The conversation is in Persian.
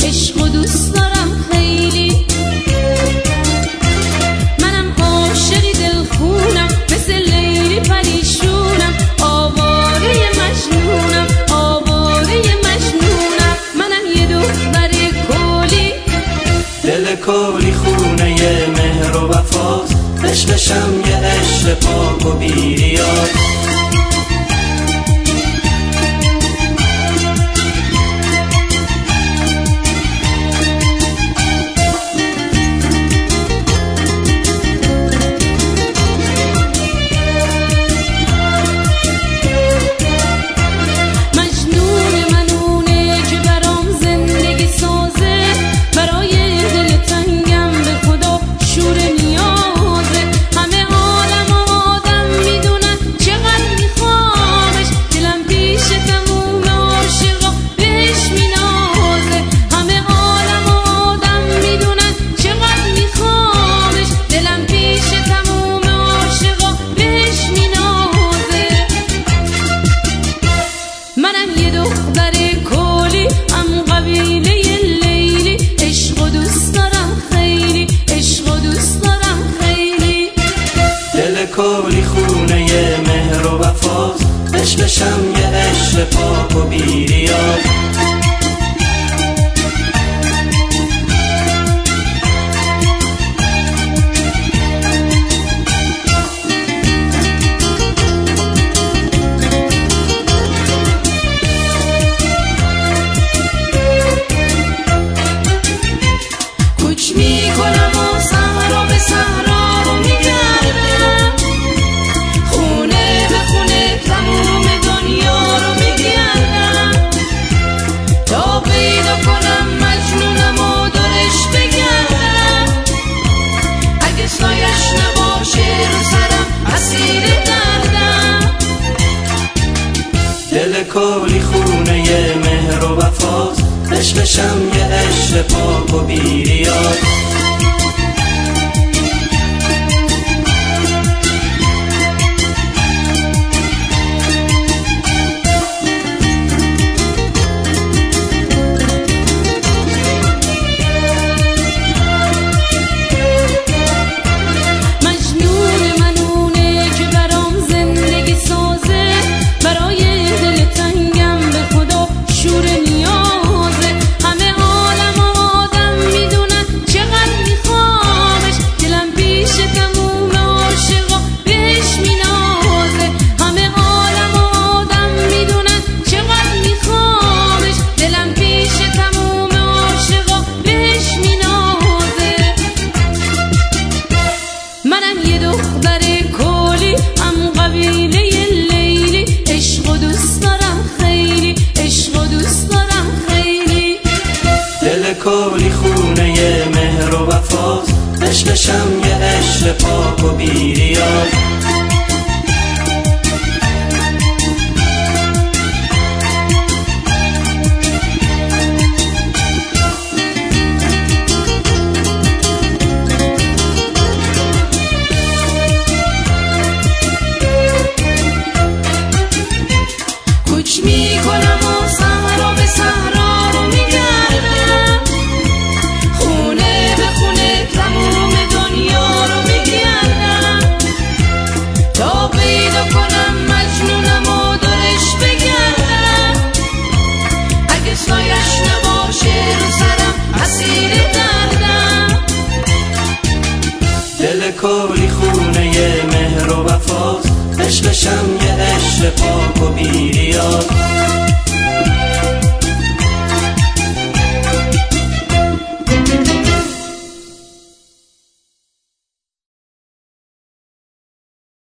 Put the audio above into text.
عشق و دوست دارم خیلی. منم عاشقی دلخونم مثل لیلی پریشونم. آواره مشنونم آواره مشنونم منم یه دختر کلی دل کلی خونه مهر و وفاست. عشقشم یه عشق پاک و بیریاز کاری خونه مهر و وفاست. عشقشم یه عشق پاک و بیریاد قبیله لیلی عشق و دوست دارم خیلی عشق و دوست دارم خیلی. دل کلی خونه مهر و وفاست عشقشم یه عشق پاک و بیریاز کلی خونه مهر و وفاست. عشقشم یه عشق پاک و بیریاد